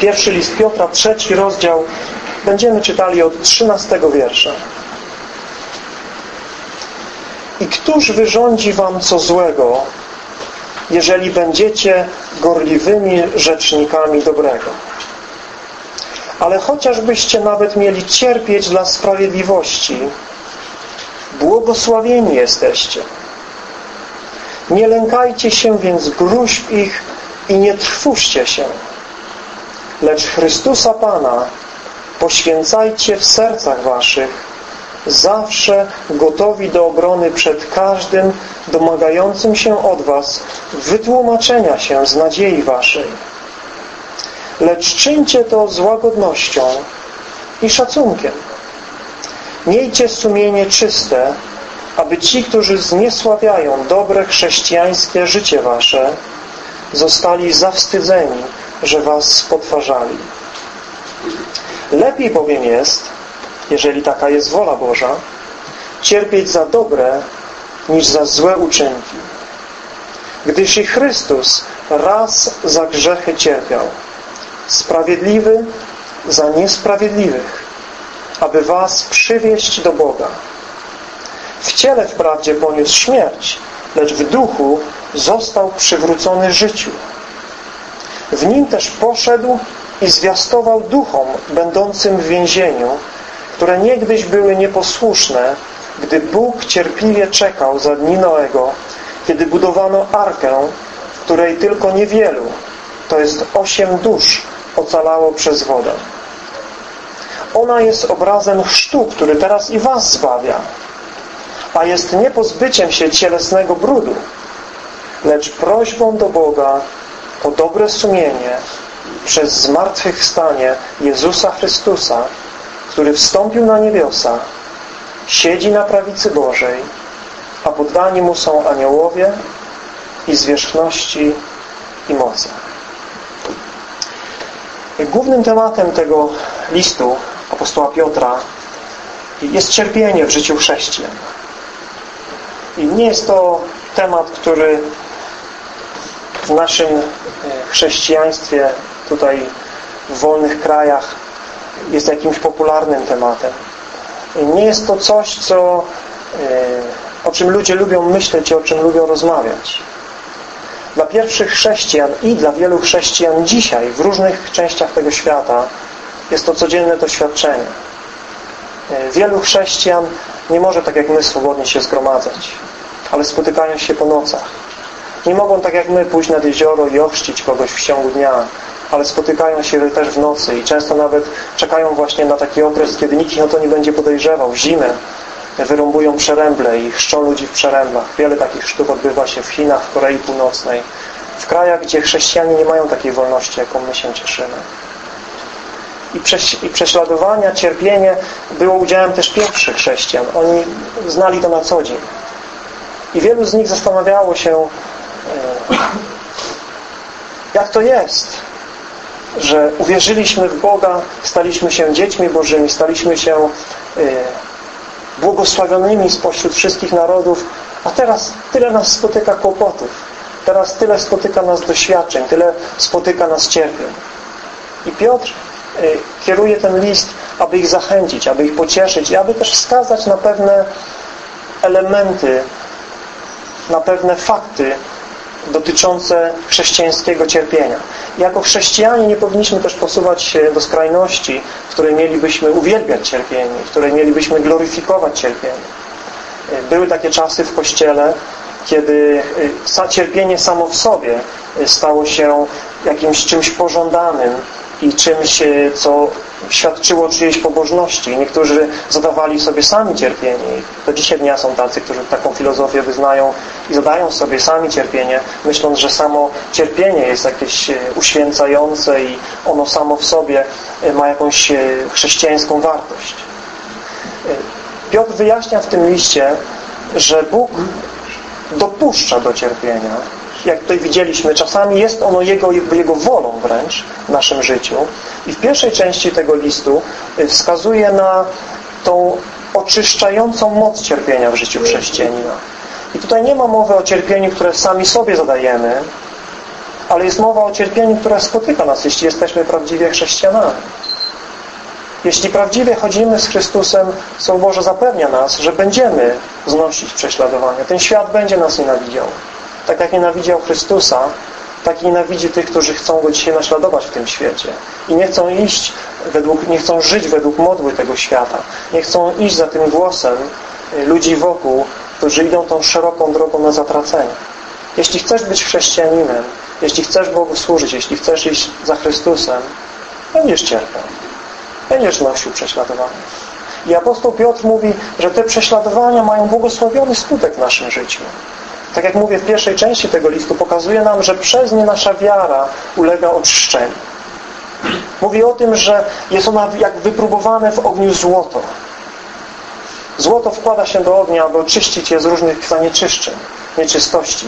Pierwszy list Piotra, trzeci rozdział, będziemy czytali od trzynastego wiersza. I któż wyrządzi wam co złego, jeżeli będziecie gorliwymi rzecznikami dobrego? Ale chociażbyście nawet mieli cierpieć dla sprawiedliwości, błogosławieni jesteście. Nie lękajcie się więc gruźb ich i nie trwóżcie się. Lecz Chrystusa Pana poświęcajcie w sercach waszych, zawsze gotowi do obrony przed każdym domagającym się od was wytłumaczenia się z nadziei waszej. Lecz czyńcie to z łagodnością i szacunkiem. Miejcie sumienie czyste, aby ci, którzy zniesławiają dobre chrześcijańskie życie wasze, zostali zawstydzeni, że was potwarzali. Lepiej bowiem jest, jeżeli taka jest wola Boża, cierpieć za dobre niż za złe uczynki. Gdyż i Chrystus raz za grzechy cierpiał, sprawiedliwy za niesprawiedliwych, aby was przywieść do Boga. W ciele wprawdzie poniósł śmierć, lecz w duchu został przywrócony życiu. W nim też poszedł i zwiastował duchom będącym w więzieniu, które niegdyś były nieposłuszne, gdy Bóg cierpliwie czekał za dni Noego, kiedy budowano arkę, której tylko niewielu, to jest osiem dusz, ocalało przez wodę. Ona jest obrazem chrztu, który teraz i was zbawia, a jest nie pozbyciem się cielesnego brudu, lecz prośbą do Boga o dobre sumienie przez zmartwychwstanie Jezusa Chrystusa, który wstąpił na niebiosa, siedzi na prawicy Bożej, a poddani Mu są aniołowie i zwierzchności i moce. Głównym tematem tego listu apostoła Piotra jest cierpienie w życiu chrześcijan. I nie jest to temat, który w naszym e, chrześcijaństwie tutaj w wolnych krajach jest jakimś popularnym tematem. Nie jest to coś, co, e, o czym ludzie lubią myśleć i o czym lubią rozmawiać. Dla pierwszych chrześcijan i dla wielu chrześcijan dzisiaj w różnych częściach tego świata jest to codzienne doświadczenie. E, wielu chrześcijan nie może tak jak my swobodnie się zgromadzać, ale spotykają się po nocach. Nie mogą tak jak my pójść nad jezioro i ochrzcić kogoś w ciągu dnia, ale spotykają się też w nocy i często nawet czekają właśnie na taki okres, kiedy nikt ich o to nie będzie podejrzewał. W zimę wyrąbują przeręble i chrzczą ludzi w przeręblach. Wiele takich chrztów odbywa się w Chinach, w Korei Północnej, w krajach, gdzie chrześcijanie nie mają takiej wolności, jaką my się cieszymy. I, prześ, I prześladowania, cierpienie było udziałem też pierwszych chrześcijan. Oni znali to na co dzień. I wielu z nich zastanawiało się, jak to jest, że uwierzyliśmy w Boga, staliśmy się dziećmi Bożymi, staliśmy się e, błogosławionymi spośród wszystkich narodów, a teraz tyle nas spotyka kłopotów. Teraz tyle spotyka nas doświadczeń, tyle spotyka nas cierpień. I Piotr e, kieruje ten list, aby ich zachęcić, aby ich pocieszyć i aby też wskazać na pewne elementy, na pewne fakty, dotyczące chrześcijańskiego cierpienia. Jako chrześcijanie nie powinniśmy też posuwać się do skrajności, w której mielibyśmy uwielbiać cierpienie, w której mielibyśmy gloryfikować cierpienie. Były takie czasy w Kościele, kiedy y, cierpienie samo w sobie stało się jakimś czymś pożądanym i czymś, co świadczyło czyjejś pobożności. Niektórzy zadawali sobie sami cierpienie. Do dzisiaj dnia są tacy, którzy taką filozofię wyznają i zadają sobie sami cierpienie, myśląc, że samo cierpienie jest jakieś e, uświęcające i ono samo w sobie e, ma jakąś e, chrześcijańską wartość. Piotr wyjaśnia w tym liście, że Bóg dopuszcza do cierpienia jak tutaj widzieliśmy, czasami jest ono Jego, Jego wolą wręcz w naszym życiu. I w pierwszej części tego listu y, wskazuje na tą oczyszczającą moc cierpienia w życiu chrześcijanina. I tutaj nie ma mowy o cierpieniu, które sami sobie zadajemy, ale jest mowa o cierpieniu, które spotyka nas, jeśli jesteśmy prawdziwie chrześcijanami. Jeśli prawdziwie chodzimy z Chrystusem, Słowo Boże zapewnia nas, że będziemy znosić prześladowania. Ten świat będzie nas nienawidział. Tak jak nienawidział Chrystusa, tak nienawidzi tych, którzy chcą Go dzisiaj naśladować w tym świecie. I nie chcą iść według, nie chcą żyć według modły tego świata. Nie chcą iść za tym głosem y, ludzi wokół, którzy idą tą szeroką drogą na zatracenie. Jeśli chcesz być chrześcijaninem, jeśli chcesz Bogu służyć, jeśli chcesz iść za Chrystusem, będziesz cierpiał. Będziesz nosił prześladowania. I apostoł Piotr mówi, że te prześladowania mają błogosławiony skutek w naszym życiu. Tak jak mówię w pierwszej części tego listu, pokazuje nam, że przez nie nasza wiara ulega oczyszczeniu. Mówi o tym, że jest ona jak wypróbowane w ogniu złoto. Złoto wkłada się do ognia, aby oczyścić je z różnych zanieczyszczeń, nieczystości.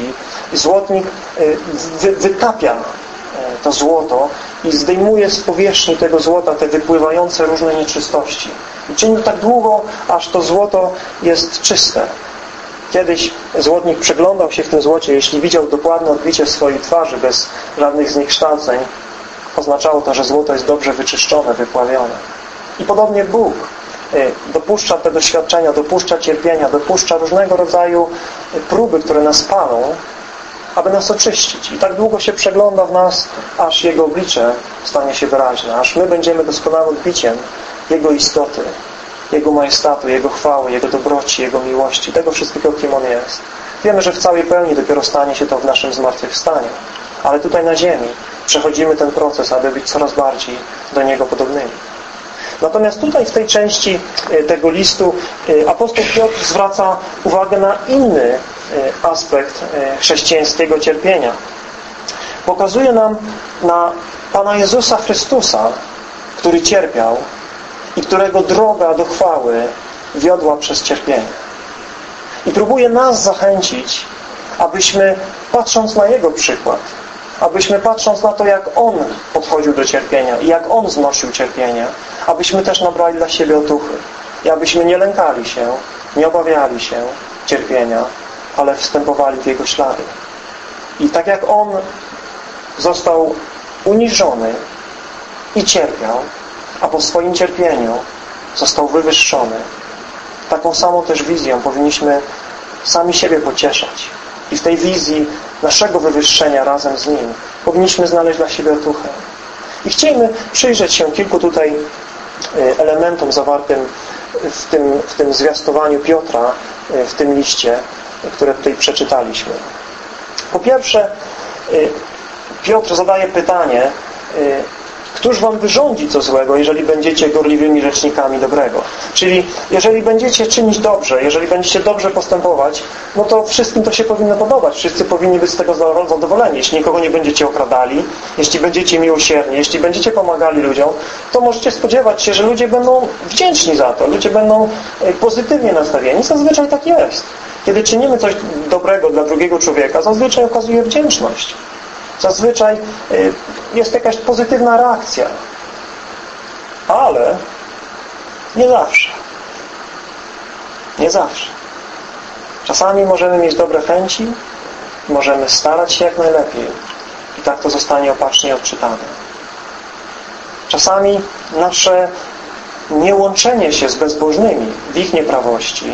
I złotnik y, wy, wytapia y, to złoto i zdejmuje z powierzchni tego złota te wypływające różne nieczystości. I czyni to tak długo, aż to złoto jest czyste. Kiedyś złotnik przeglądał się w tym złocie, jeśli widział dokładne odbicie swojej twarzy bez żadnych zniekształceń, oznaczało to, że złoto jest dobrze wyczyszczone, wypławione. I podobnie Bóg y, dopuszcza te doświadczenia, dopuszcza cierpienia, dopuszcza różnego rodzaju próby, które nas palą, aby nas oczyścić. I tak długo się przegląda w nas, aż Jego oblicze stanie się wyraźne, aż my będziemy doskonałym odbiciem Jego istoty, Jego majestatu, Jego chwały, Jego dobroci, Jego miłości, tego wszystkiego, kim On jest. Wiemy, że w całej pełni dopiero stanie się to w naszym zmartwychwstaniu. Ale tutaj na ziemi przechodzimy ten proces, aby być coraz bardziej do Niego podobnymi. Natomiast tutaj w tej części e, tego listu e, apostoł Piotr zwraca uwagę na inny e, aspekt chrześcijańskiego cierpienia. Pokazuje nam na Pana Jezusa Chrystusa, który cierpiał i którego droga do chwały wiodła przez cierpienie. I próbuje nas zachęcić, abyśmy patrząc na Jego przykład, abyśmy patrząc na to, jak On podchodził do cierpienia i jak On znosił cierpienie, abyśmy też nabrali dla siebie otuchy i abyśmy nie lękali się, nie obawiali się cierpienia, ale wstępowali w Jego ślady. I tak jak On został uniżony i cierpiał, a po swoim cierpieniu został wywyższony, taką samą też wizją powinniśmy sami siebie pocieszać. I w tej wizji naszego wywyższenia razem z Nim powinniśmy znaleźć dla siebie otuchę. I chcielibyśmy przyjrzeć się kilku tutaj y, elementom zawartym w tym, w tym zwiastowaniu Piotra, y, w tym liście, które tutaj przeczytaliśmy. Po pierwsze, y, Piotr zadaje pytanie, Któż wam wyrządzi co złego, jeżeli będziecie gorliwymi rzecznikami dobrego? Czyli jeżeli będziecie czynić dobrze, jeżeli będziecie dobrze postępować, no to wszystkim to się powinno podobać. Wszyscy powinni być z tego zadowoleni. Jeśli nikogo nie będziecie okradali, jeśli będziecie miłosierni, jeśli będziecie pomagali ludziom, to możecie spodziewać się, że ludzie będą wdzięczni za to. Ludzie będą e, pozytywnie nastawieni. Zazwyczaj tak jest. Kiedy czynimy coś dobrego dla drugiego człowieka, zazwyczaj okazuje wdzięczność. Zazwyczaj y, jest jakaś pozytywna reakcja. Ale nie zawsze. Nie zawsze. Czasami możemy mieć dobre chęci, możemy starać się jak najlepiej i tak to zostanie opacznie odczytane. Czasami nasze niełączenie się z bezbożnymi w ich nieprawości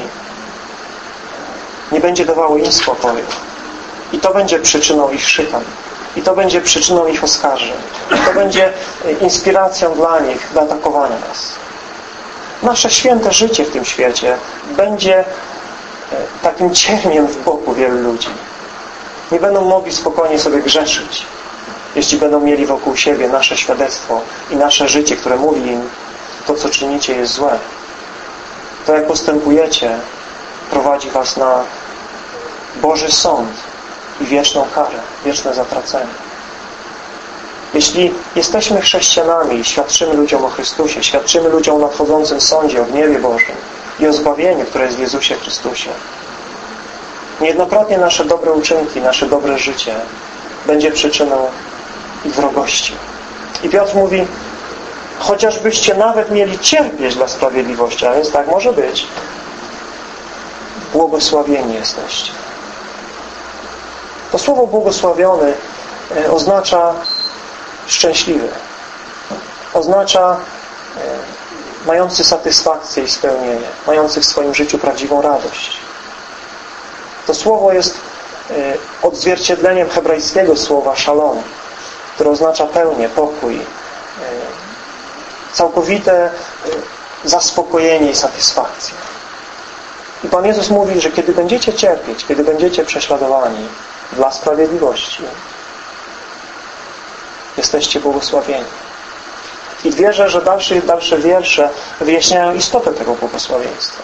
nie będzie dawało im spokoju. I to będzie przyczyną ich szykan. I to będzie przyczyną ich oskarżeń. To będzie e, inspiracją dla nich do atakowania nas. Nasze święte życie w tym świecie będzie e, takim cierniem w boku wielu ludzi. Nie będą mogli spokojnie sobie grzeszyć, jeśli będą mieli wokół siebie nasze świadectwo i nasze życie, które mówi im, to co czynicie jest złe. To jak postępujecie prowadzi was na Boży sąd i wieczną karę, wieczne zatracenie. Jeśli jesteśmy chrześcijanami i świadczymy ludziom o Chrystusie, świadczymy ludziom o nadchodzącym sądzie, o gniewie Bożym i o zbawieniu, które jest w Jezusie Chrystusie, niejednokrotnie nasze dobre uczynki, nasze dobre życie będzie przyczyną ich wrogości. I Piotr mówi, chociażbyście nawet mieli cierpieć dla sprawiedliwości, a więc tak może być, błogosławieni jesteście. To słowo błogosławiony e, oznacza szczęśliwy. Oznacza e, mający satysfakcję i spełnienie, mający w swoim życiu prawdziwą radość. To słowo jest e, odzwierciedleniem hebrajskiego słowa szalom, które oznacza pełnię, pokój, całkowite zaspokojenie i satysfakcję. I Pan Jezus mówi, że kiedy będziecie cierpieć, kiedy będziecie prześladowani dla sprawiedliwości, jesteście błogosławieni. I wierzę, że dalsze, dalsze wiersze wyjaśniają istotę tego błogosławieństwa.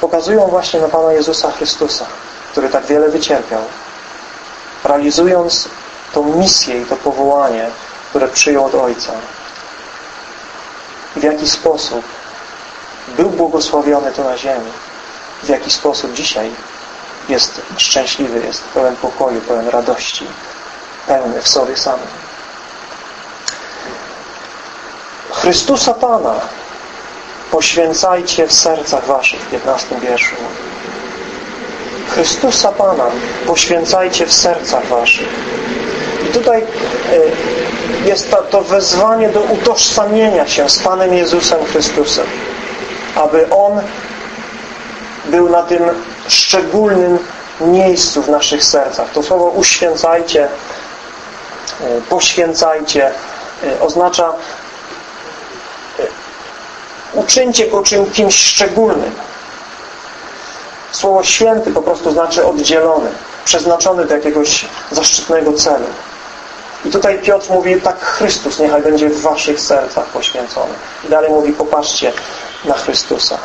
Pokazują właśnie na Pana Jezusa Chrystusa, który tak wiele wycierpiał, realizując tą misję i to powołanie, które przyjął od Ojca. I w jaki sposób był błogosławiony tu na ziemi, w jaki sposób dzisiaj jest szczęśliwy, jest pełen pokoju, pełen radości, pełny w sobie samym. Chrystusa Pana poświęcajcie w sercach waszych, w 15 wierszu. Chrystusa Pana poświęcajcie w sercach waszych. I tutaj e, jest to wezwanie do utożsamienia się z Panem Jezusem Chrystusem aby On był na tym szczególnym miejscu w naszych sercach. To słowo uświęcajcie, e, poświęcajcie e, oznacza e, uczyńcie go czym, kimś szczególnym. Słowo święty po prostu znaczy oddzielony, przeznaczony do jakiegoś zaszczytnego celu. I tutaj Piotr mówi, tak Chrystus niechaj będzie w waszych sercach poświęcony. I dalej mówi, popatrzcie, na Chrystusa.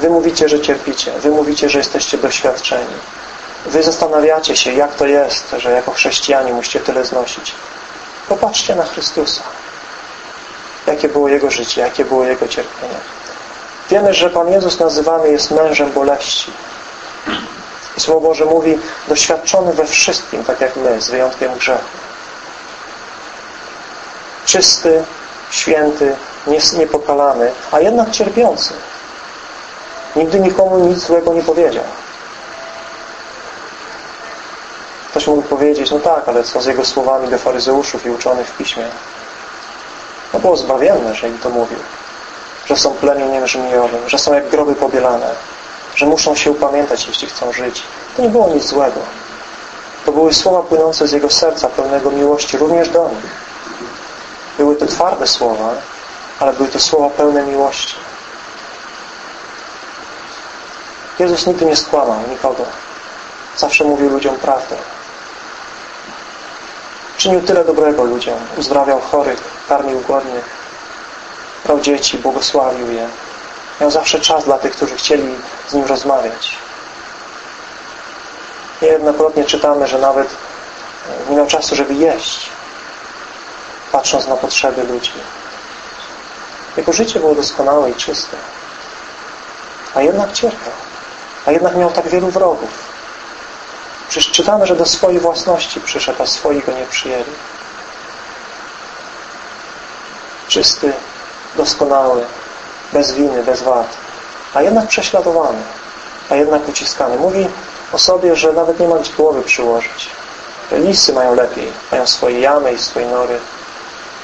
Wy mówicie, że cierpicie. Wy mówicie, że jesteście doświadczeni. Wy zastanawiacie się, jak to jest, że jako chrześcijanie musicie tyle znosić. Popatrzcie na Chrystusa. Jakie było Jego życie, jakie było Jego cierpienie. Wiemy, że Pan Jezus nazywany jest mężem boleści. I Słowo Boże mówi, doświadczony we wszystkim, tak jak my, z wyjątkiem grzechu. Czysty, święty, niepokalany, a jednak cierpiący. Nigdy nikomu nic złego nie powiedział. Ktoś mógł powiedzieć, no tak, ale co z jego słowami do faryzeuszów i uczonych w piśmie? No było zbawienne, że im to mówił. Że są plemieniem żmijowym, że są jak groby pobielane, że muszą się upamiętać, jeśli chcą żyć. To nie było nic złego. To były słowa płynące z jego serca, pełnego miłości, również do nich. Były to twarde słowa, ale były to słowa pełne miłości. Jezus nigdy nie skłamał nikogo. Zawsze mówił ludziom prawdę. Czynił tyle dobrego ludziom. Uzdrawiał chorych, karmił głodnych, brał dzieci, błogosławił je. Miał zawsze czas dla tych, którzy chcieli z Nim rozmawiać. Niejednokrotnie czytamy, że nawet nie miał czasu, żeby jeść, patrząc na potrzeby ludzi. Jego życie było doskonałe i czyste. A jednak cierpiał. A jednak miał tak wielu wrogów. Przecież czytamy, że do swojej własności przyszedł, a swoi go nie przyjęli. Czysty, doskonały, bez winy, bez wad. A jednak prześladowany. A jednak uciskany. Mówi o sobie, że nawet nie ma gdzie głowy przyłożyć. Lisy mają lepiej. Mają swoje jamy i swoje nory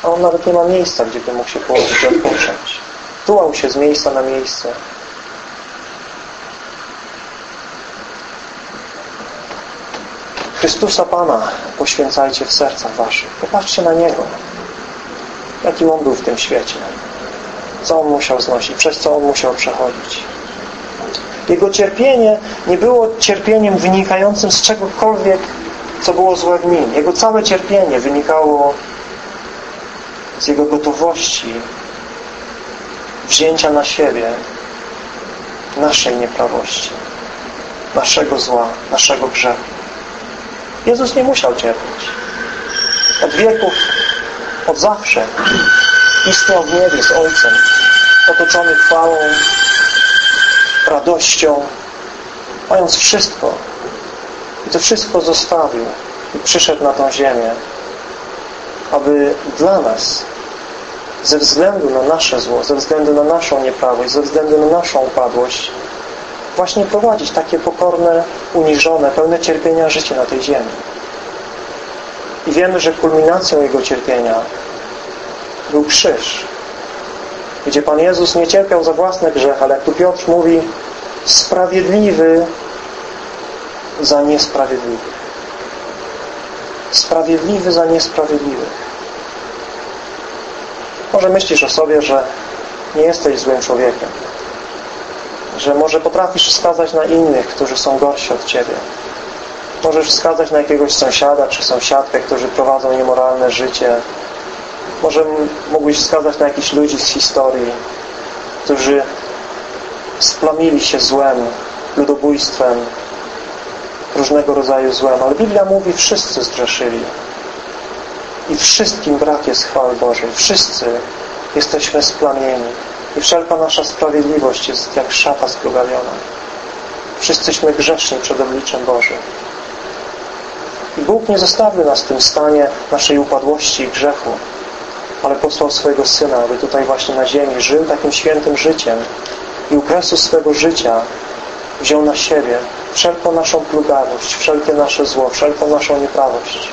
a on nawet nie ma miejsca, gdzie by mógł się położyć i odpocząć. Tułał się z miejsca na miejsce. Chrystusa Pana poświęcajcie w sercach waszych. Popatrzcie na Niego. Jaki On był w tym świecie. Co On musiał znosić, przez co On musiał przechodzić. Jego cierpienie nie było cierpieniem wynikającym z czegokolwiek, co było złe w nim. Jego całe cierpienie wynikało z Jego gotowości wzięcia na siebie naszej nieprawości, naszego zła, naszego grzechu. Jezus nie musiał cierpieć. Od wieków, od zawsze istniał w niebie z Ojcem, otoczony chwałą, radością, mając wszystko. I to wszystko zostawił i przyszedł na tą ziemię, aby dla nas ze względu na nasze zło, ze względu na naszą nieprawość, ze względu na naszą upadłość właśnie prowadzić takie pokorne, uniżone, pełne cierpienia życie na tej ziemi. I wiemy, że kulminacją Jego cierpienia był krzyż, gdzie Pan Jezus nie cierpiał za własny grzech, ale jak tu Piotr mówi, sprawiedliwy za niesprawiedliwych. Sprawiedliwy za niesprawiedliwych. Może myślisz o sobie, że nie jesteś złym człowiekiem. Że może potrafisz wskazać na innych, którzy są gorsi od Ciebie. Możesz wskazać na jakiegoś sąsiada czy sąsiadkę, którzy prowadzą niemoralne życie. Może mógłbyś wskazać na jakichś ludzi z historii, którzy splamili się złem, ludobójstwem, różnego rodzaju złem. Ale Biblia mówi, wszyscy zgrzeszyli. I wszystkim brak jest chwały Bożej. Wszyscy jesteśmy splamieni. I wszelka nasza sprawiedliwość jest jak szata splugawiona. Wszyscyśmy grzeszni przed obliczem Bożym. I Bóg nie zostawił nas w tym stanie naszej upadłości i grzechu, ale posłał swojego Syna, aby tutaj właśnie na ziemi żył takim świętym życiem i u kresu swego życia wziął na siebie wszelką naszą plugawość, wszelkie nasze zło, wszelką naszą nieprawość.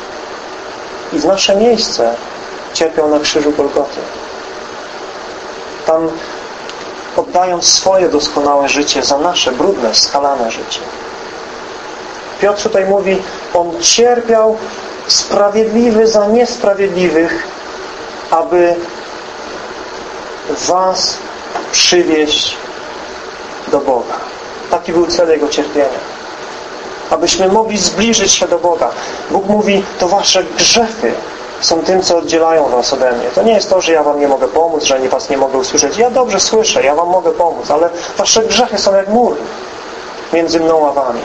I w nasze miejsce cierpiał na krzyżu Golgoty. Tam oddając swoje doskonałe życie za nasze brudne, skalane życie. Piotr tutaj mówi, On cierpiał sprawiedliwy za niesprawiedliwych, aby was przywieźć do Boga. Taki był cel Jego cierpienia. Abyśmy mogli zbliżyć się do Boga. Bóg mówi, to wasze grzechy są tym, co oddzielają was ode mnie. To nie jest to, że ja wam nie mogę pomóc, że was nie mogę usłyszeć. Ja dobrze słyszę, ja wam mogę pomóc, ale wasze grzechy są jak mur między mną a wami.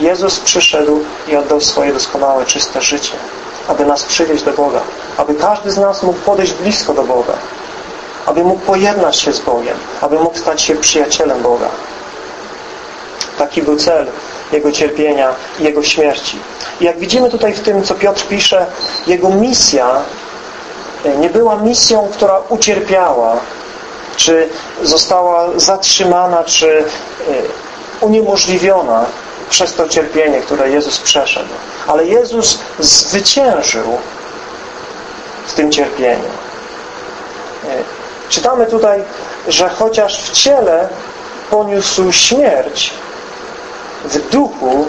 Jezus przyszedł i oddał swoje doskonałe, czyste życie, aby nas przywieźć do Boga, aby każdy z nas mógł podejść blisko do Boga, aby mógł pojednać się z Bogiem, aby mógł stać się przyjacielem Boga. Taki był cel Jego cierpienia i Jego śmierci. I jak widzimy tutaj w tym, co Piotr pisze, Jego misja e, nie była misją, która ucierpiała, czy została zatrzymana, czy e, uniemożliwiona przez to cierpienie, które Jezus przeszedł. Ale Jezus zwyciężył w tym cierpieniu. E, czytamy tutaj, że chociaż w ciele poniósł śmierć, w duchu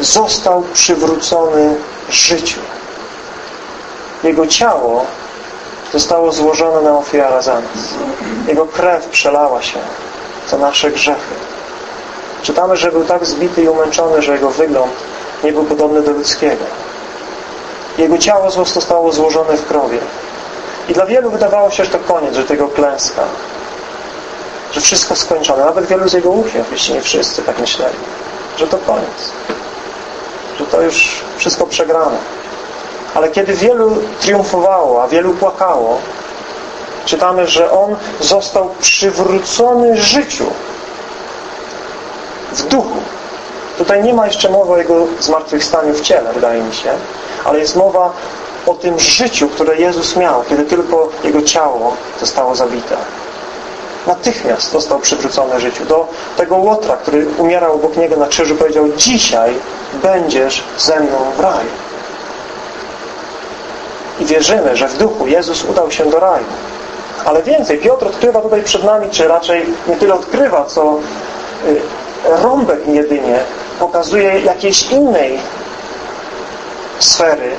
został przywrócony życiu. Jego ciało zostało złożone na ofiarę za nas. Jego krew przelała się za nasze grzechy. Czytamy, że był tak zbity i umęczony, że jego wygląd nie był podobny do ludzkiego. Jego ciało zostało złożone w krowie. I dla wielu wydawało się, że to koniec, że tego klęska. Że wszystko skończone. Nawet wielu z jego uczniów, jeśli nie wszyscy tak myśleli, że to koniec. Że to już wszystko przegrane. Ale kiedy wielu triumfowało, a wielu płakało, czytamy, że On został przywrócony życiu w duchu. Tutaj nie ma jeszcze mowy o Jego zmartwychwstaniu w ciele, wydaje mi się, ale jest mowa o tym życiu, które Jezus miał, kiedy tylko Jego ciało zostało zabite. Natychmiast został przywrócony życiu. Do tego Łotra, który umierał obok Niego na krzyżu, powiedział dzisiaj będziesz ze mną w raju. I wierzymy, że w duchu Jezus udał się do raju. Ale więcej, Piotr odkrywa tutaj przed nami, czy raczej nie tyle odkrywa, co y, rąbek jedynie pokazuje jakiejś innej sfery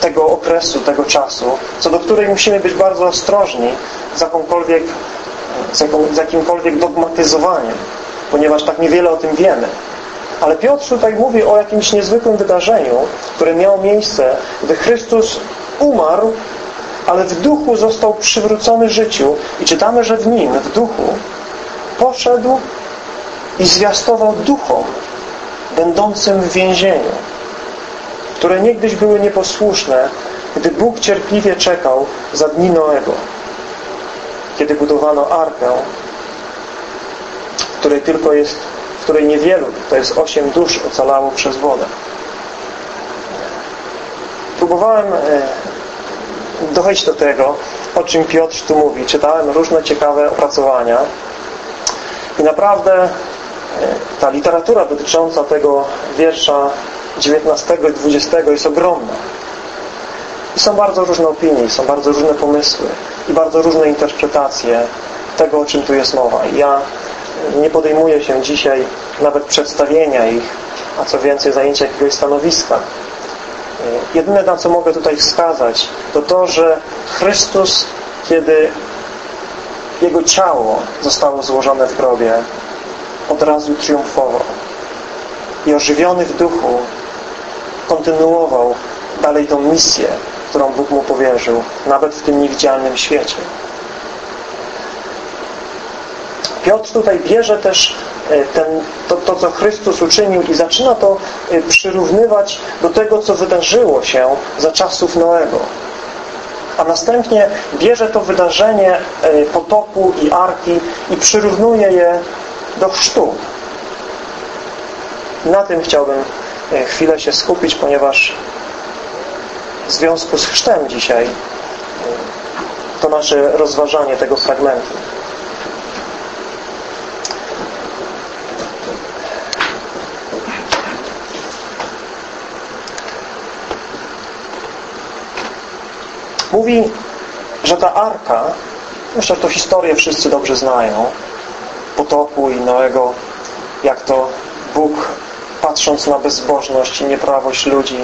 tego okresu, tego czasu, co do której musimy być bardzo ostrożni z jakąkolwiek, z, jaką, z jakimkolwiek dogmatyzowaniem, ponieważ tak niewiele o tym wiemy. Ale Piotr tutaj mówi o jakimś niezwykłym wydarzeniu, które miało miejsce, gdy Chrystus umarł, ale w duchu został przywrócony życiu i czytamy, że w nim, w duchu, poszedł i zwiastował duchom będącym w więzieniu, które niegdyś były nieposłuszne, gdy Bóg cierpliwie czekał za dni Noego, kiedy budowano arkę, w której tylko jest, w której niewielu, to jest osiem dusz ocalało przez wodę. Próbowałem e, dojść do tego, o czym Piotr tu mówi. Czytałem różne ciekawe opracowania i naprawdę ta literatura dotycząca tego wiersza XIX i XX jest ogromna. I są bardzo różne opinie, są bardzo różne pomysły i bardzo różne interpretacje tego, o czym tu jest mowa. I ja nie podejmuję się dzisiaj nawet przedstawienia ich, a co więcej zajęcia jakiegoś stanowiska. Jedyne, na co mogę tutaj wskazać, to to, że Chrystus, kiedy Jego ciało zostało złożone w grobie, od razu triumfował. I ożywiony w duchu kontynuował dalej tą misję, którą Bóg mu powierzył, nawet w tym niewidzialnym świecie. Piotr tutaj bierze też e, ten, to, to, co Chrystus uczynił i zaczyna to e, przyrównywać do tego, co wydarzyło się za czasów Noego. A następnie bierze to wydarzenie e, potopu i arki i przyrównuje je do chrztu. Na tym chciałbym chwilę się skupić, ponieważ w związku z chrztem dzisiaj to nasze rozważanie tego fragmentu. Mówi, że ta arka, myślę, że to historię wszyscy dobrze znają, potopu i Noego, jak to Bóg, patrząc na bezbożność i nieprawość ludzi,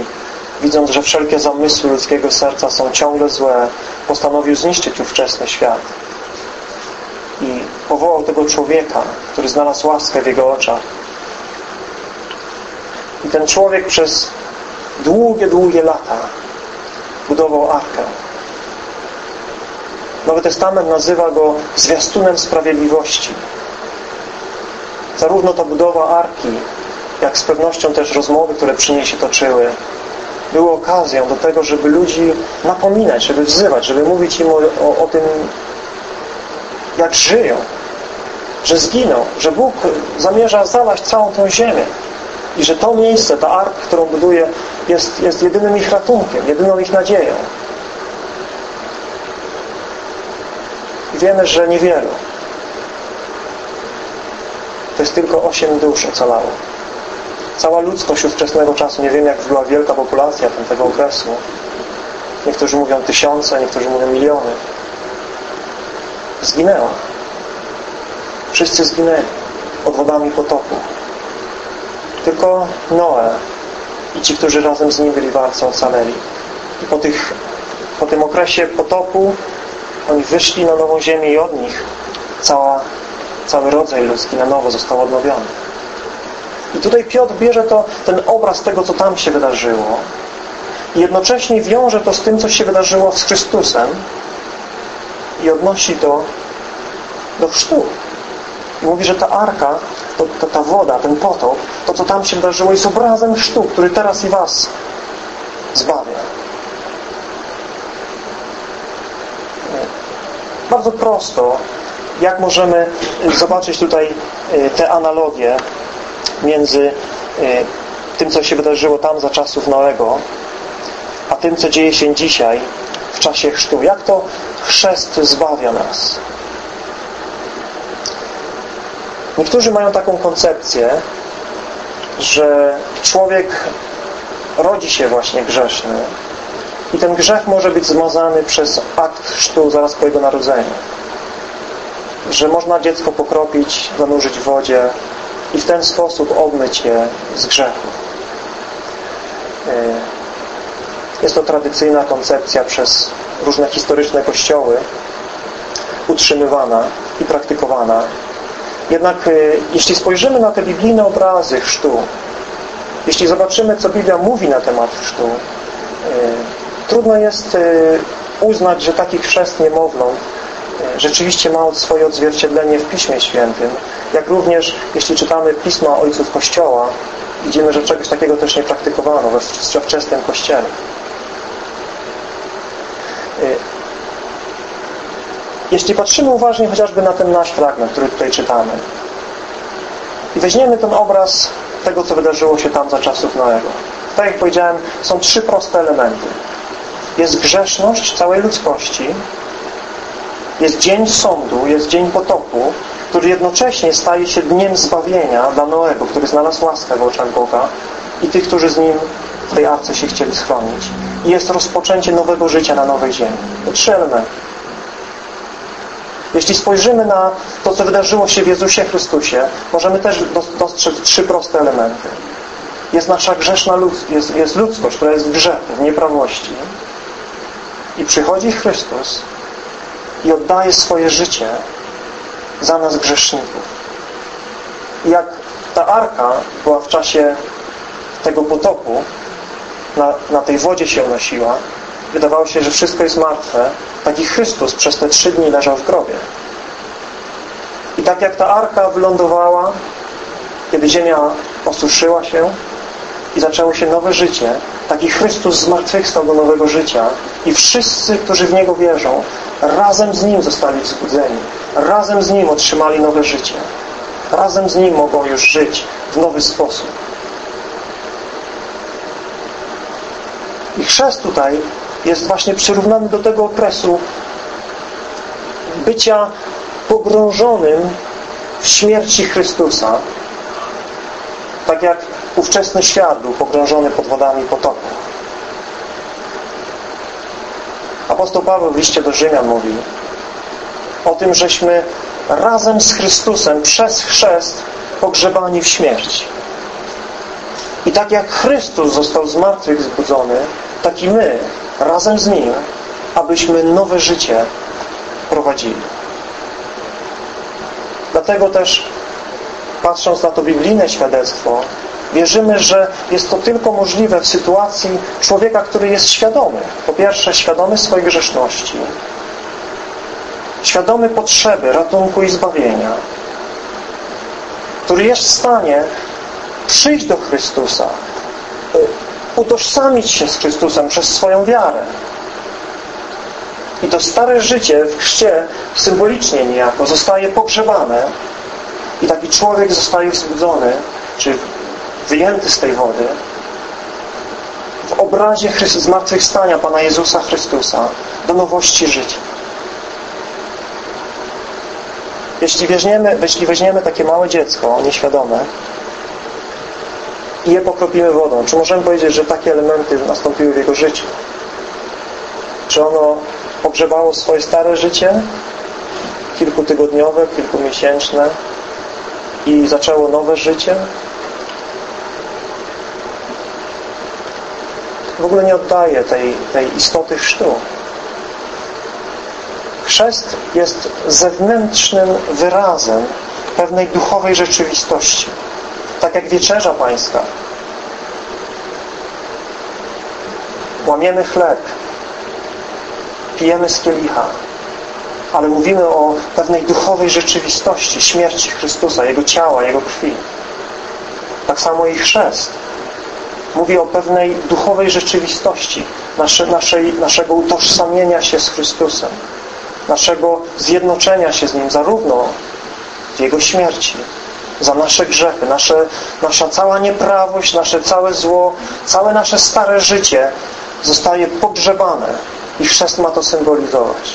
widząc, że wszelkie zamysły ludzkiego serca są ciągle złe, postanowił zniszczyć ówczesny świat. I powołał tego człowieka, który znalazł łaskę w jego oczach. I ten człowiek przez długie, długie lata budował arkę. Nowy Testament nazywa go zwiastunem sprawiedliwości. Zarówno ta budowa arki, jak z pewnością też rozmowy, które przy niej się toczyły, były okazją do tego, żeby ludzi napominać, żeby wzywać, żeby mówić im o, o, o tym, jak żyją, że zginą, że Bóg zamierza zalać całą tę ziemię i że to miejsce, ta arka, którą buduje, jest, jest jedynym ich ratunkiem, jedyną ich nadzieją. I wiemy, że niewielu. To jest tylko osiem dusz ocalało. Cała ludzkość ówczesnego czasu, nie wiem jak była wielka populacja tego okresu. Niektórzy mówią tysiące, niektórzy mówią miliony. Zginęła. Wszyscy zginęli pod wodami potopu. Tylko Noe i ci, którzy razem z nim byli w arce, ocaleli. I po, tych, po tym okresie potopu oni wyszli na nową ziemię i od nich cała, cały rodzaj ludzki na nowo został odnowiony. I tutaj Piotr bierze to, ten obraz tego, co tam się wydarzyło i jednocześnie wiąże to z tym, co się wydarzyło z Chrystusem i odnosi to do chrztu. I mówi, że ta arka, to, to, ta woda, ten potop, to, co tam się wydarzyło, jest obrazem chrztu, który teraz i was zbawia. Bardzo prosto, jak możemy zobaczyć tutaj e, te analogie między e, tym, co się wydarzyło tam za czasów Noego, a tym, co dzieje się dzisiaj w czasie chrztu. Jak to chrzest zbawia nas? Niektórzy mają taką koncepcję, że człowiek rodzi się właśnie grzeszny i ten grzech może być zmazany przez akt chrztu zaraz po jego narodzeniu. Że można dziecko pokropić, zanurzyć w wodzie i w ten sposób obmyć je z grzechu. E, jest to tradycyjna koncepcja przez różne historyczne kościoły utrzymywana i praktykowana. Jednak e, jeśli spojrzymy na te biblijne obrazy chrztu, jeśli zobaczymy, co Biblia mówi na temat chrztu, e, trudno jest uznać, że taki chrzest niemowląt rzeczywiście ma swoje odzwierciedlenie w Piśmie Świętym, jak również jeśli czytamy Pisma Ojców Kościoła, widzimy, że czegoś takiego też nie praktykowano we wczesnym Kościele. Y, jeśli patrzymy uważnie chociażby na ten nasz fragment, który tutaj czytamy i weźmiemy ten obraz tego, co wydarzyło się tam za czasów Noego. Tak jak powiedziałem, są trzy proste elementy. Jest grzeszność całej ludzkości, jest dzień sądu, jest dzień potopu, który jednocześnie staje się dniem zbawienia dla Noego, który znalazł łaskę w oczach Boga i tych, którzy z Nim w tej arce się chcieli schronić. I jest rozpoczęcie nowego życia na nowej ziemi. Trzy elementy. Jeśli spojrzymy na to, co wydarzyło się w Jezusie Chrystusie, możemy też dostrzec trzy proste elementy. Jest nasza grzeszna ludzkość, jest, jest ludzkość, która jest w grzechu, w nieprawości. I przychodzi Chrystus i oddaje swoje życie za nas grzeszników. Jak ta arka była w czasie tego potopu, na, na tej wodzie się unosiła, wydawało się, że wszystko jest martwe, taki Chrystus przez te trzy dni leżał w grobie. I tak jak ta arka wylądowała, kiedy ziemia osuszyła się i zaczęło się nowe życie, taki Chrystus zmartwychwstał do nowego życia i wszyscy, którzy w Niego wierzą, razem z Nim zostali wzbudzeni. Razem z Nim otrzymali nowe życie. Razem z Nim mogą już żyć w nowy sposób. I chrzest tutaj jest właśnie przyrównany do tego okresu bycia pogrążonym w śmierci Chrystusa, tak jak ówczesny świat był pogrążony pod wodami potoku. Apostoł Paweł w liście do Rzymian mówi o tym, żeśmy razem z Chrystusem przez chrzest pogrzebani w śmierci. I tak jak Chrystus został z martwych zbudzony, tak i my razem z Nim, abyśmy nowe życie prowadzili. Dlatego też, patrząc na to biblijne świadectwo, wierzymy, że jest to tylko możliwe w sytuacji człowieka, który jest świadomy. Po pierwsze, świadomy swojej grzeszności, świadomy potrzeby ratunku i zbawienia, który jest w stanie przyjść do Chrystusa, utożsamić się z Chrystusem przez swoją wiarę. I to stare życie w chrzcie symbolicznie niejako zostaje pogrzebane i taki człowiek zostaje wzbudzony, czy wyjęty z tej wody w obrazie zmartwychwstania Pana Jezusa Chrystusa do nowości życia. Jeśli weźmiemy, jeśli weźmiemy takie małe dziecko, nieświadome, i je pokropimy wodą. Czy możemy powiedzieć, że takie elementy nastąpiły w jego życiu? Czy ono pogrzebało swoje stare życie? Kilkutygodniowe, kilkumiesięczne i zaczęło nowe życie? W ogóle nie oddaje tej, tej istoty chrztu. Chrzest jest zewnętrznym wyrazem pewnej duchowej rzeczywistości tak jak wieczerza pańska. Łamiemy chleb, pijemy z kielicha, ale mówimy o pewnej duchowej rzeczywistości, śmierci Chrystusa, Jego ciała, Jego krwi. Tak samo i chrzest. Mówi o pewnej duchowej rzeczywistości nasze, naszej, naszego utożsamienia się z Chrystusem, naszego zjednoczenia się z Nim zarówno w Jego śmierci, za nasze grzechy, nasze, nasza cała nieprawość, nasze całe zło, całe nasze stare życie zostaje pogrzebane i chrzest ma to symbolizować.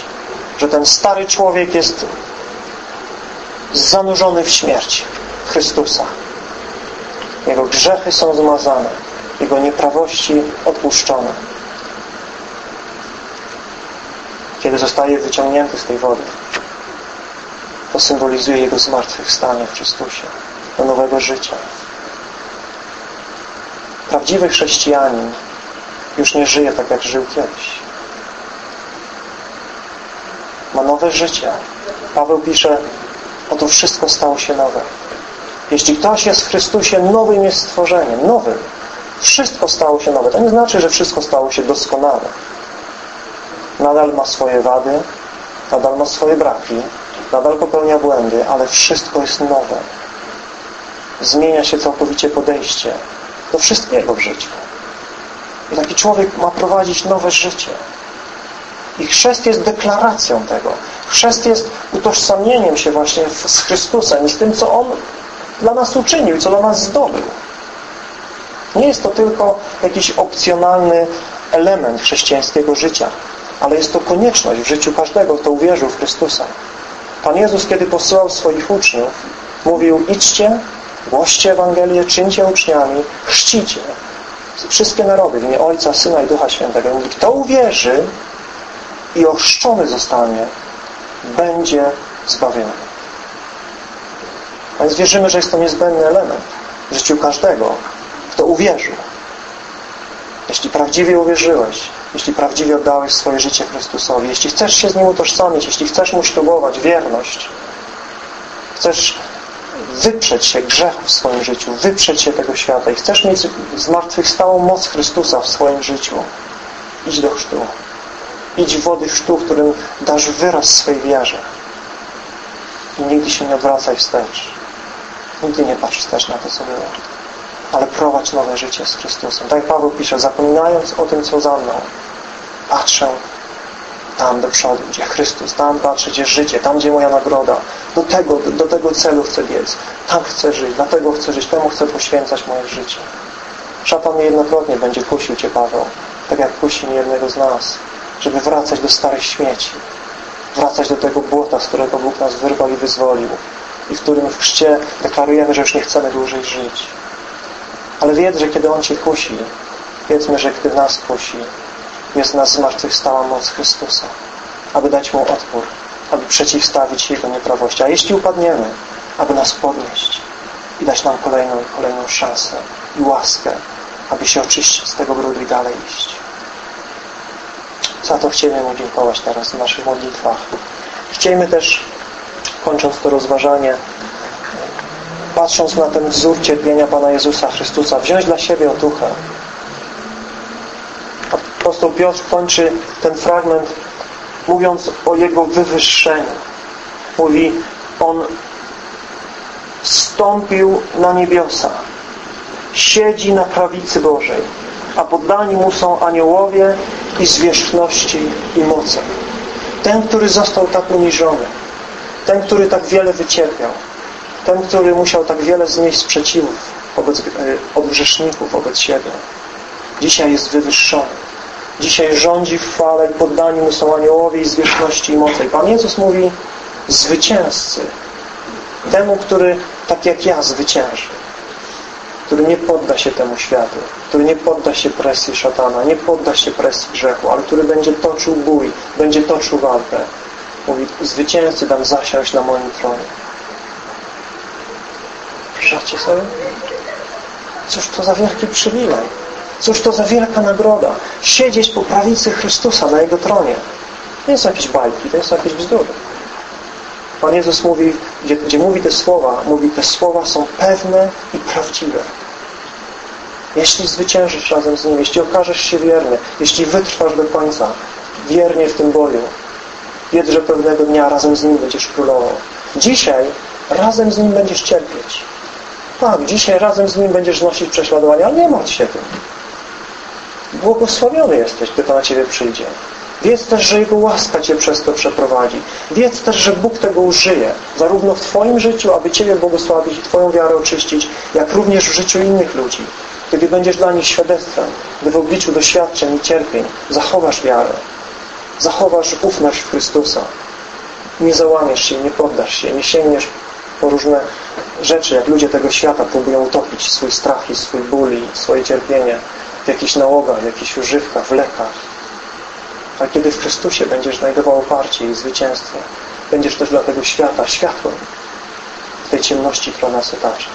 Że ten stary człowiek jest zanurzony w śmierć Chrystusa. Jego grzechy są zmazane, Jego nieprawości odpuszczone. Kiedy zostaje wyciągnięty z tej wody, to symbolizuje Jego zmartwychwstanie w Chrystusie do nowego życia. Prawdziwy chrześcijanin już nie żyje tak, jak żył kiedyś. Ma nowe życie. Paweł pisze, oto wszystko stało się nowe. Jeśli ktoś jest w Chrystusie, nowym jest stworzeniem. Nowym. Wszystko stało się nowe. To nie znaczy, że wszystko stało się doskonałe. Nadal ma swoje wady, nadal ma swoje braki, nadal popełnia błędy, ale wszystko jest nowe. Zmienia się całkowicie podejście do wszystkiego w życiu. I taki człowiek ma prowadzić nowe życie. I chrzest jest deklaracją tego. Chrzest jest utożsamieniem się właśnie z Chrystusem i z tym, co On dla nas uczynił, co dla nas zdobył. Nie jest to tylko jakiś opcjonalny element chrześcijańskiego życia, ale jest to konieczność w życiu każdego, kto uwierzył w Chrystusa. Pan Jezus, kiedy posyłał swoich uczniów, mówił idźcie Głoście Ewangelię, czyńcie uczniami, chrzcicie wszystkie narody w imię Ojca, Syna i Ducha Świętego. Mówi, kto uwierzy i ochrzczony zostanie, będzie zbawiony. A więc wierzymy, że jest to niezbędny element w życiu każdego, kto uwierzył. Jeśli prawdziwie uwierzyłeś, jeśli prawdziwie oddałeś swoje życie Chrystusowi, jeśli chcesz się z Nim utożsamić, jeśli chcesz Mu ślubować wierność, chcesz wyprzeć się grzechu w swoim życiu, wyprzeć się tego świata i chcesz mieć zmartwychwstałą moc Chrystusa w swoim życiu, idź do chrztu. Idź w wody chrztu, którym dasz wyraz swojej wierze. I nigdy się nie odwracaj wstecz. Nigdy nie patrz wstecz na to, co było. Ale prowadź nowe życie z Chrystusem. Tak jak Paweł pisze, zapominając o tym, co za mną, patrzę tam do przodu, gdzie Chrystus, tam patrzę, gdzie życie, tam, gdzie moja nagroda. Do tego, do, tego celu chcę biec. Tam chcę żyć, dlatego chcę żyć, temu chcę poświęcać moje życie. Szatan niejednokrotnie będzie kusił Cię, Paweł, tak jak kusi jednego z nas, żeby wracać do starych śmieci, wracać do tego błota, z którego Bóg nas wyrwał i wyzwolił i w którym w chrzcie deklarujemy, że już nie chcemy dłużej żyć. Ale wiedz, że kiedy On Cię kusi, wiedzmy, że gdy nas kusi, jest nas zmartwychwstała moc Chrystusa, aby dać Mu odpór, aby przeciwstawić Jego nieprawości. A jeśli upadniemy, aby nas podnieść i dać nam kolejną kolejną szansę i łaskę, aby się oczyścić z tego brudu i dalej iść. Za to chcemy Mu dziękować teraz w naszych modlitwach. Chcielibyśmy też, kończąc to rozważanie, patrząc na ten wzór cierpienia Pana Jezusa Chrystusa, wziąć dla siebie otuchę. Apostoł Piotr kończy ten fragment mówiąc o Jego wywyższeniu. Mówi, On stąpił na niebiosa, siedzi na prawicy Bożej, a poddani Mu są aniołowie i zwierzchności i moce. Ten, który został tak uniżony, ten, który tak wiele wycierpiał, ten, który musiał tak wiele znieść sprzeciwów wobec, e, od wobec siebie, dzisiaj jest wywyższony. Dzisiaj rządzi w chwale i Mu są aniołowie i zwierzchności i moce. I Pan Jezus mówi zwycięzcy. Temu, który tak jak ja zwycięży. Który nie podda się temu światu. Który nie podda się presji szatana. Nie podda się presji grzechu. Ale który będzie toczył bój. Będzie toczył walkę. Mówi, zwycięzcy dam zasiąść na moim tronie. Wyobraźcie sobie? Cóż to za wielki przywilej. Cóż to za wielka nagroda. Siedzieć po prawicy Chrystusa na Jego tronie. To nie są jakieś bajki, to nie są jakieś bzdury. Pan Jezus mówi, gdzie, gdzie mówi te słowa, mówi, te słowa są pewne i prawdziwe. Jeśli zwyciężysz razem z Nim, jeśli okażesz się wierny, jeśli wytrwasz do końca, wiernie w tym boju, wiedz, że pewnego dnia razem z Nim będziesz królował. Dzisiaj razem z Nim będziesz cierpieć. Tak, dzisiaj razem z Nim będziesz nosić prześladowania, ale nie martw się tym. Błogosławiony jesteś, gdy to na Ciebie przyjdzie. Wiedz też, że Jego łaska Cię przez to przeprowadzi. Wiedz też, że Bóg tego użyje, zarówno w Twoim życiu, aby Ciebie błogosławić i Twoją wiarę oczyścić, jak również w życiu innych ludzi. Kiedy będziesz dla nich świadectwem, gdy w obliczu doświadczeń i cierpień zachowasz wiarę, zachowasz ufność w Chrystusa, nie załamiesz się, nie poddasz się, nie sięgniesz po różne rzeczy, jak ludzie tego świata próbują utopić swój strach i swój ból i swoje cierpienie w jakichś nałogach, w jakichś używkach, w lekach. A kiedy w Chrystusie będziesz znajdował oparcie i zwycięstwo, będziesz też dla tego świata światłem tej ciemności, która nas otacza.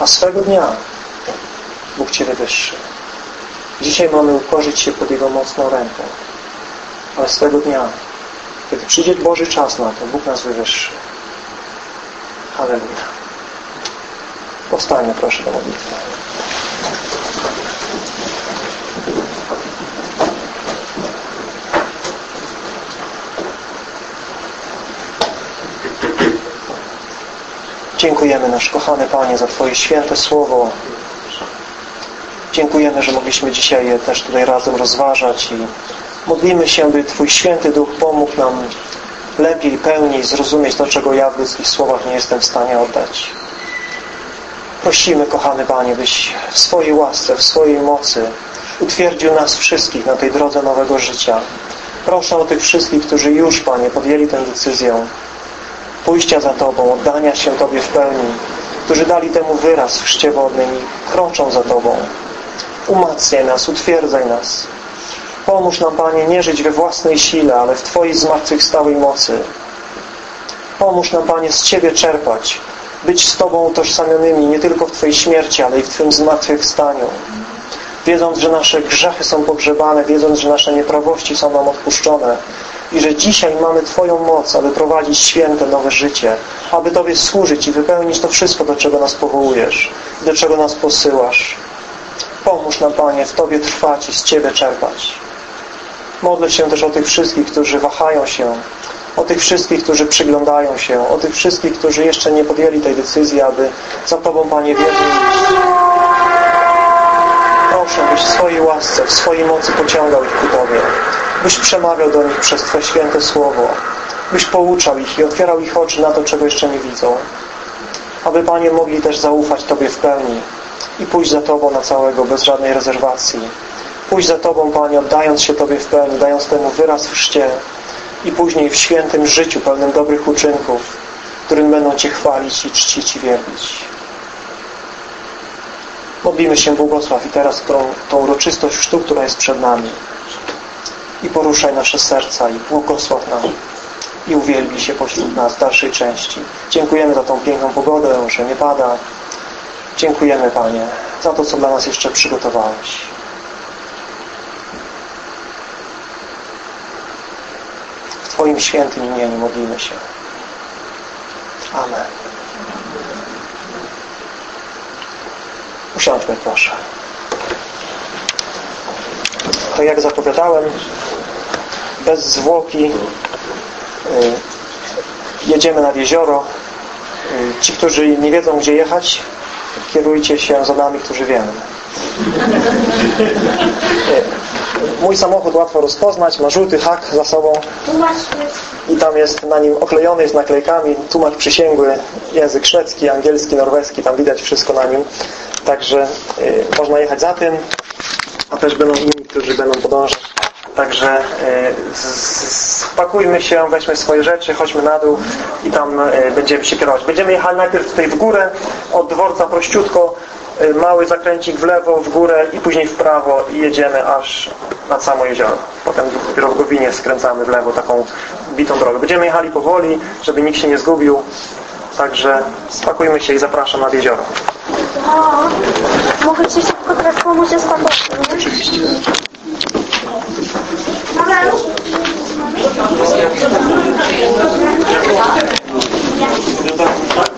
A swego dnia Bóg Cię wywyższy. Dzisiaj mamy ukorzyć się pod Jego mocną ręką. Ale swego dnia, kiedy przyjdzie Boży czas na to, Bóg nas wywyższy. Halleluja. Powstańmy proszę do modlitwy. Dziękujemy nasz kochany Panie za Twoje święte słowo. Dziękujemy, że mogliśmy dzisiaj je też tutaj razem rozważać i modlimy się, by Twój święty Duch pomógł nam lepiej, pełniej zrozumieć to, czego ja w ludzkich słowach nie jestem w stanie oddać. Prosimy, kochany Panie, byś w swojej łasce, w swojej mocy utwierdził nas wszystkich na tej drodze nowego życia. Proszę o tych wszystkich, którzy już, Panie, podjęli tę decyzję pójścia za Tobą, oddania się Tobie w pełni, którzy dali temu wyraz w chrzcie wodnym i kroczą za Tobą. Umacniaj nas, utwierdzaj nas. Pomóż nam, Panie, nie żyć we własnej sile, ale w Twojej zmartwychwstałej mocy. Pomóż nam, Panie, z Ciebie czerpać, być z Tobą utożsamionymi nie tylko w Twojej śmierci, ale i w Twym zmartwychwstaniu. Wiedząc, że nasze grzechy są pogrzebane, wiedząc, że nasze nieprawości są nam odpuszczone i że dzisiaj mamy Twoją moc, aby prowadzić święte, nowe życie, aby Tobie służyć i wypełnić to wszystko, do czego nas powołujesz, do czego nas posyłasz. Pomóż nam, Panie, w Tobie trwać i z Ciebie czerpać. Modlę się też o tych wszystkich, którzy wahają się, o tych wszystkich, którzy przyglądają się, o tych wszystkich, którzy jeszcze nie podjęli tej decyzji, aby za Tobą, Panie, wiernie iść. Proszę, byś w swojej łasce, w swojej mocy pociągał ich ku Tobie, byś przemawiał do nich przez Twoje święte Słowo, byś pouczał ich i otwierał ich oczy na to, czego jeszcze nie widzą, aby, Panie, mogli też zaufać Tobie w pełni i pójść za Tobą na całego, bez żadnej rezerwacji. Pójść za Tobą, Panie, oddając się Tobie w pełni, dając temu wyraz w chrzcie i później w świętym życiu, pełnym dobrych uczynków, którym będą Cię chwalić i czcić i wielbić. Modlimy się, błogosław i teraz tą, tą uroczystość chrztu, która jest przed nami. I poruszaj nasze serca i błogosław nam i uwielbi się pośród nas w dalszej części. Dziękujemy za tą piękną pogodę, że nie pada. Dziękujemy, Panie, za to, co dla nas jeszcze przygotowałeś. Twoim świętym imieniu modlimy się. Amen. Usiądźmy proszę. Tak jak zapowiadałem, bez zwłoki y, jedziemy nad jezioro. Y, Ci, którzy nie wiedzą, gdzie jechać, kierujcie się za nami, którzy wiemy. Mój samochód łatwo rozpoznać, ma żółty hak za sobą i tam jest na nim oklejony z naklejkami tłumacz przysięgły, język szwedzki, angielski, norweski, tam widać wszystko na nim. Także y, można jechać za tym, a też będą inni, którzy będą podążać. Także y, spakujmy się, weźmy swoje rzeczy, chodźmy na dół i tam y, będziemy się kierować. Będziemy jechali najpierw tutaj w górę, od dworca prościutko, mały zakręcik w lewo, w górę i później w prawo i jedziemy aż nad samo jezioro. Potem dopiero w Gowinie skręcamy w lewo taką bitą drogę. Będziemy jechali powoli, żeby nikt się nie zgubił. Także spakujmy się i zapraszam nad jezioro. O, mogę Ci szybko teraz pomóc ze spakowaniem, nie? Oczywiście. Mama. Tak?